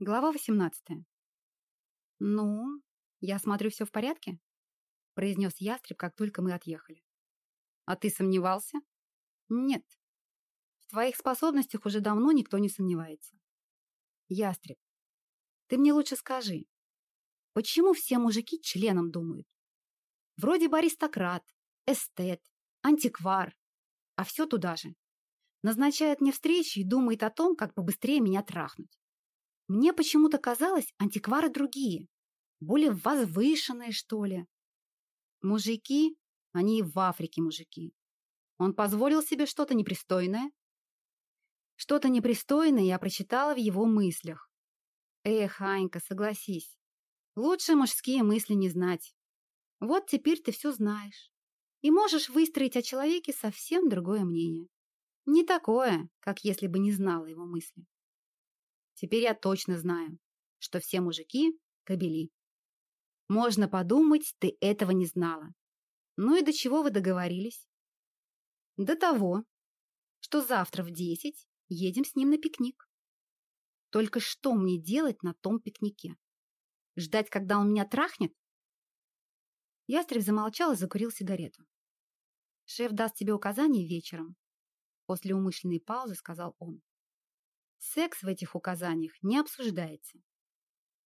Глава 18. «Ну, я смотрю, все в порядке?» произнес ястреб, как только мы отъехали. «А ты сомневался?» «Нет. В твоих способностях уже давно никто не сомневается». «Ястреб, ты мне лучше скажи, почему все мужики членом думают? Вроде бы аристократ, эстет, антиквар, а все туда же. Назначает мне встречи и думает о том, как побыстрее меня трахнуть. Мне почему-то казалось, антиквары другие, более возвышенные, что ли. Мужики, они и в Африке мужики. Он позволил себе что-то непристойное? Что-то непристойное я прочитала в его мыслях. Эх, Анька, согласись. Лучше мужские мысли не знать. Вот теперь ты все знаешь. И можешь выстроить о человеке совсем другое мнение. Не такое, как если бы не знала его мысли. Теперь я точно знаю, что все мужики – кобели. Можно подумать, ты этого не знала. Ну и до чего вы договорились? До того, что завтра в десять едем с ним на пикник. Только что мне делать на том пикнике? Ждать, когда он меня трахнет? Ястреб замолчал и закурил сигарету. «Шеф даст тебе указания вечером», — после умышленной паузы сказал он. Секс в этих указаниях не обсуждается.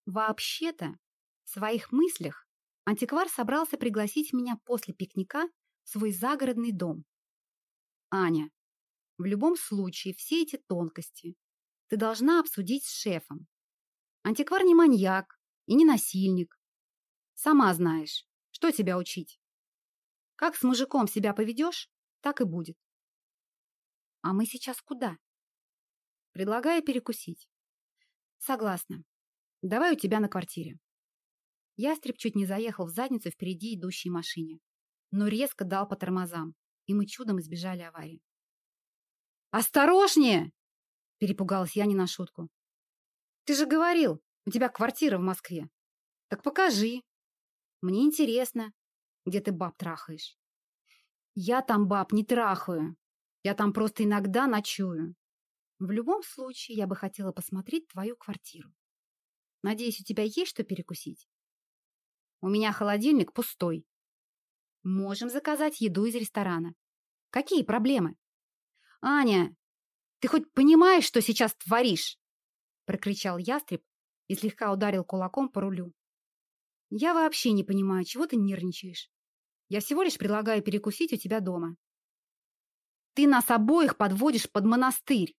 Вообще-то, в своих мыслях антиквар собрался пригласить меня после пикника в свой загородный дом. Аня, в любом случае все эти тонкости ты должна обсудить с шефом. Антиквар не маньяк и не насильник. Сама знаешь, что тебя учить. Как с мужиком себя поведешь, так и будет. А мы сейчас куда? Предлагаю перекусить. Согласна. Давай у тебя на квартире. Ястреб чуть не заехал в задницу впереди идущей машине, но резко дал по тормозам, и мы чудом избежали аварии. «Осторожнее!» – перепугалась я не на шутку. «Ты же говорил, у тебя квартира в Москве. Так покажи. Мне интересно, где ты баб трахаешь». «Я там баб не трахаю. Я там просто иногда ночую. В любом случае, я бы хотела посмотреть твою квартиру. Надеюсь, у тебя есть что перекусить? У меня холодильник пустой. Можем заказать еду из ресторана. Какие проблемы? Аня, ты хоть понимаешь, что сейчас творишь? Прокричал ястреб и слегка ударил кулаком по рулю. Я вообще не понимаю, чего ты нервничаешь. Я всего лишь предлагаю перекусить у тебя дома. Ты нас обоих подводишь под монастырь.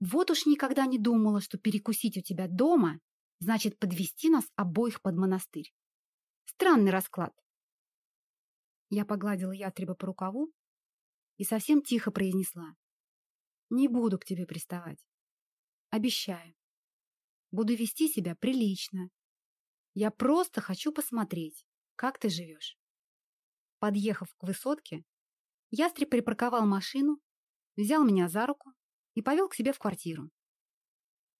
Вот уж никогда не думала, что перекусить у тебя дома значит подвести нас обоих под монастырь. Странный расклад. Я погладила ястреба по рукаву и совсем тихо произнесла. Не буду к тебе приставать. Обещаю. Буду вести себя прилично. Я просто хочу посмотреть, как ты живешь. Подъехав к высотке, ястреб припарковал машину, взял меня за руку и повел к себе в квартиру.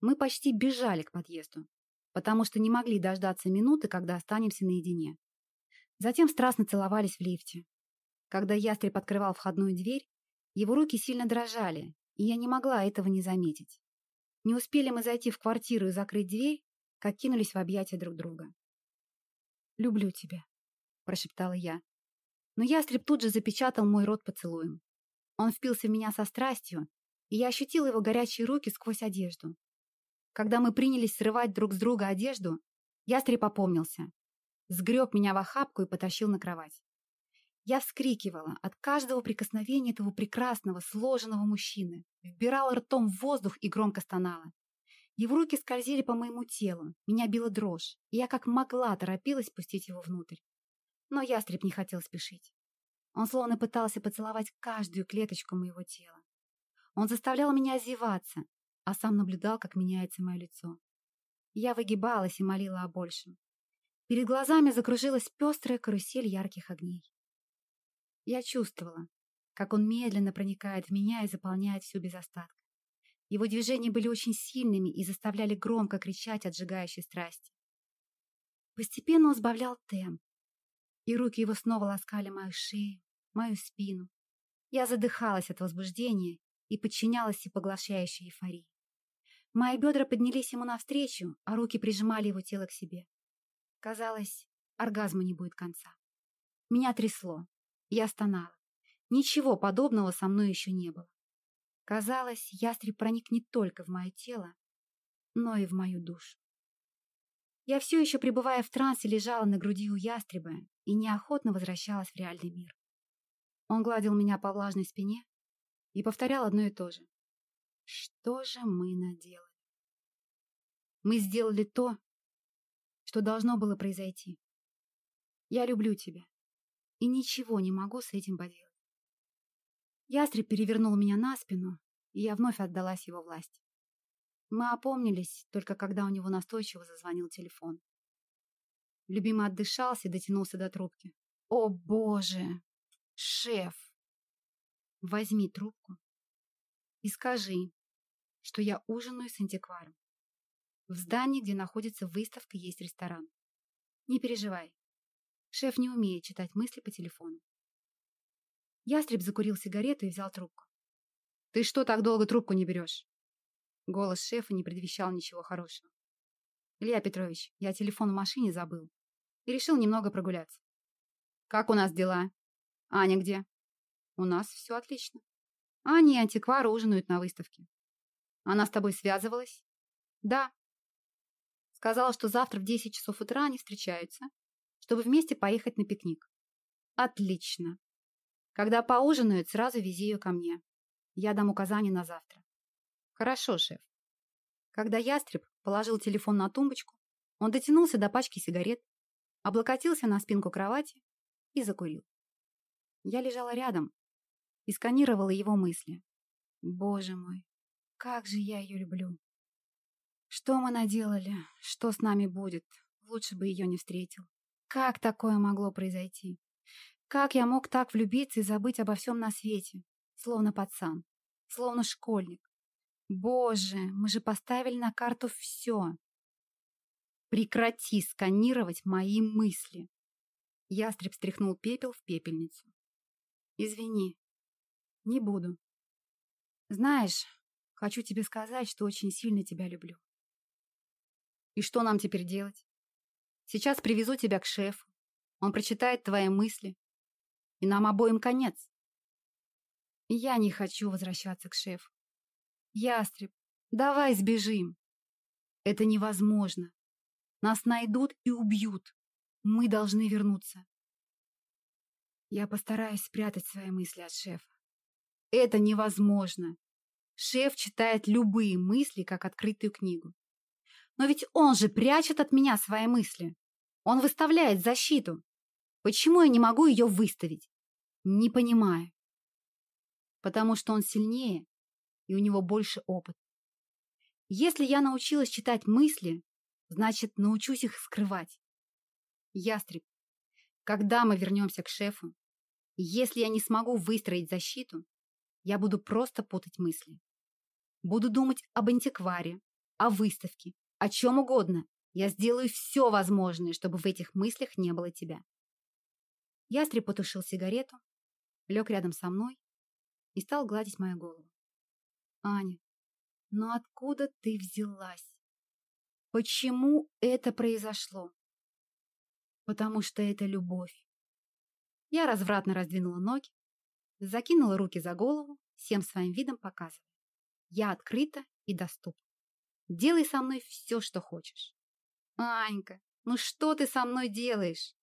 Мы почти бежали к подъезду, потому что не могли дождаться минуты, когда останемся наедине. Затем страстно целовались в лифте. Когда ястреб открывал входную дверь, его руки сильно дрожали, и я не могла этого не заметить. Не успели мы зайти в квартиру и закрыть дверь, как кинулись в объятия друг друга. «Люблю тебя», — прошептала я. Но ястреб тут же запечатал мой рот поцелуем. Он впился в меня со страстью, и я ощутила его горячие руки сквозь одежду. Когда мы принялись срывать друг с друга одежду, ястреб опомнился. Сгреб меня в охапку и потащил на кровать. Я вскрикивала от каждого прикосновения этого прекрасного, сложенного мужчины, вбирала ртом в воздух и громко стонала. Его руки скользили по моему телу, меня била дрожь, и я как могла торопилась пустить его внутрь. Но ястреб не хотел спешить. Он словно пытался поцеловать каждую клеточку моего тела. Он заставлял меня озеваться, а сам наблюдал, как меняется мое лицо. Я выгибалась и молила о большем. Перед глазами закружилась пестрая карусель ярких огней. Я чувствовала, как он медленно проникает в меня и заполняет всю без остатка. Его движения были очень сильными и заставляли громко кричать от сжигающей страсти. Постепенно он сбавлял темп, и руки его снова ласкали мою шею, мою спину. Я задыхалась от возбуждения и подчинялась всепоглощающей эйфории. Мои бедра поднялись ему навстречу, а руки прижимали его тело к себе. Казалось, оргазма не будет конца. Меня трясло. Я стонала. Ничего подобного со мной еще не было. Казалось, ястреб проник не только в мое тело, но и в мою душу. Я все еще, пребывая в трансе, лежала на груди у ястреба и неохотно возвращалась в реальный мир. Он гладил меня по влажной спине и повторял одно и то же. Что же мы наделали? Мы сделали то, что должно было произойти. Я люблю тебя и ничего не могу с этим поделать. Ястреб перевернул меня на спину, и я вновь отдалась его власти. Мы опомнились, только когда у него настойчиво зазвонил телефон. Любимый отдышался и дотянулся до трубки. «О, боже! Шеф! Возьми трубку и скажи, что я ужинаю с антикваром. В здании, где находится выставка, есть ресторан. Не переживай. Шеф не умеет читать мысли по телефону. Ястреб закурил сигарету и взял трубку. «Ты что так долго трубку не берешь?» Голос шефа не предвещал ничего хорошего. «Илья Петрович, я телефон в машине забыл. И решил немного прогуляться. Как у нас дела? Аня где?» «У нас все отлично. Аня и антиквар ужинают на выставке. Она с тобой связывалась?» «Да». Сказала, что завтра в 10 часов утра они встречаются, чтобы вместе поехать на пикник. «Отлично. Когда поужинают, сразу вези ее ко мне. Я дам указания на завтра. Хорошо, шеф. Когда ястреб положил телефон на тумбочку, он дотянулся до пачки сигарет, облокотился на спинку кровати и закурил. Я лежала рядом и сканировала его мысли. Боже мой, как же я ее люблю. Что мы наделали? Что с нами будет? Лучше бы ее не встретил. Как такое могло произойти? Как я мог так влюбиться и забыть обо всем на свете? Словно пацан. Словно школьник. Боже, мы же поставили на карту все. Прекрати сканировать мои мысли. Ястреб стряхнул пепел в пепельницу. Извини. Не буду. Знаешь, хочу тебе сказать, что очень сильно тебя люблю. И что нам теперь делать? Сейчас привезу тебя к шефу. Он прочитает твои мысли, и нам обоим конец. Я не хочу возвращаться к шефу. Ястреб, давай сбежим. Это невозможно. Нас найдут и убьют. Мы должны вернуться. Я постараюсь спрятать свои мысли от шефа. Это невозможно. Шеф читает любые мысли, как открытую книгу. Но ведь он же прячет от меня свои мысли. Он выставляет защиту. Почему я не могу ее выставить? Не понимаю. Потому что он сильнее, и у него больше опыт. Если я научилась читать мысли, значит, научусь их скрывать. Ястреб, когда мы вернемся к шефу, если я не смогу выстроить защиту, я буду просто путать мысли. Буду думать об антикваре, о выставке, о чем угодно. Я сделаю все возможное, чтобы в этих мыслях не было тебя. Ястреб потушил сигарету, лег рядом со мной и стал гладить мою голову. «Аня, но откуда ты взялась? Почему это произошло?» «Потому что это любовь». Я развратно раздвинула ноги, закинула руки за голову, всем своим видом показывая. Я открыта и доступна. Делай со мной все, что хочешь. Анька, ну что ты со мной делаешь?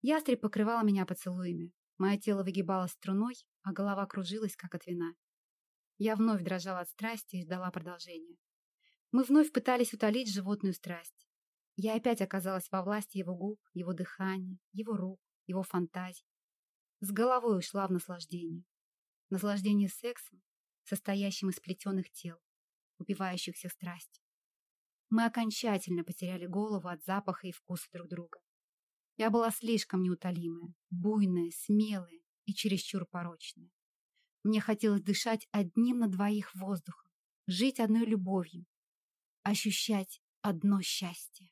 Ястреб покрывала меня поцелуями. Мое тело выгибалось струной, а голова кружилась, как от вина. Я вновь дрожала от страсти и ждала продолжения. Мы вновь пытались утолить животную страсть. Я опять оказалась во власти его губ, его дыхания, его рук, его фантазий. С головой ушла в наслаждение. Наслаждение сексом, состоящим из плетеных тел, упивающихся страстью. Мы окончательно потеряли голову от запаха и вкуса друг друга. Я была слишком неутолимая, буйная, смелая и чересчур порочная. Мне хотелось дышать одним на двоих воздухом, жить одной любовью, ощущать одно счастье.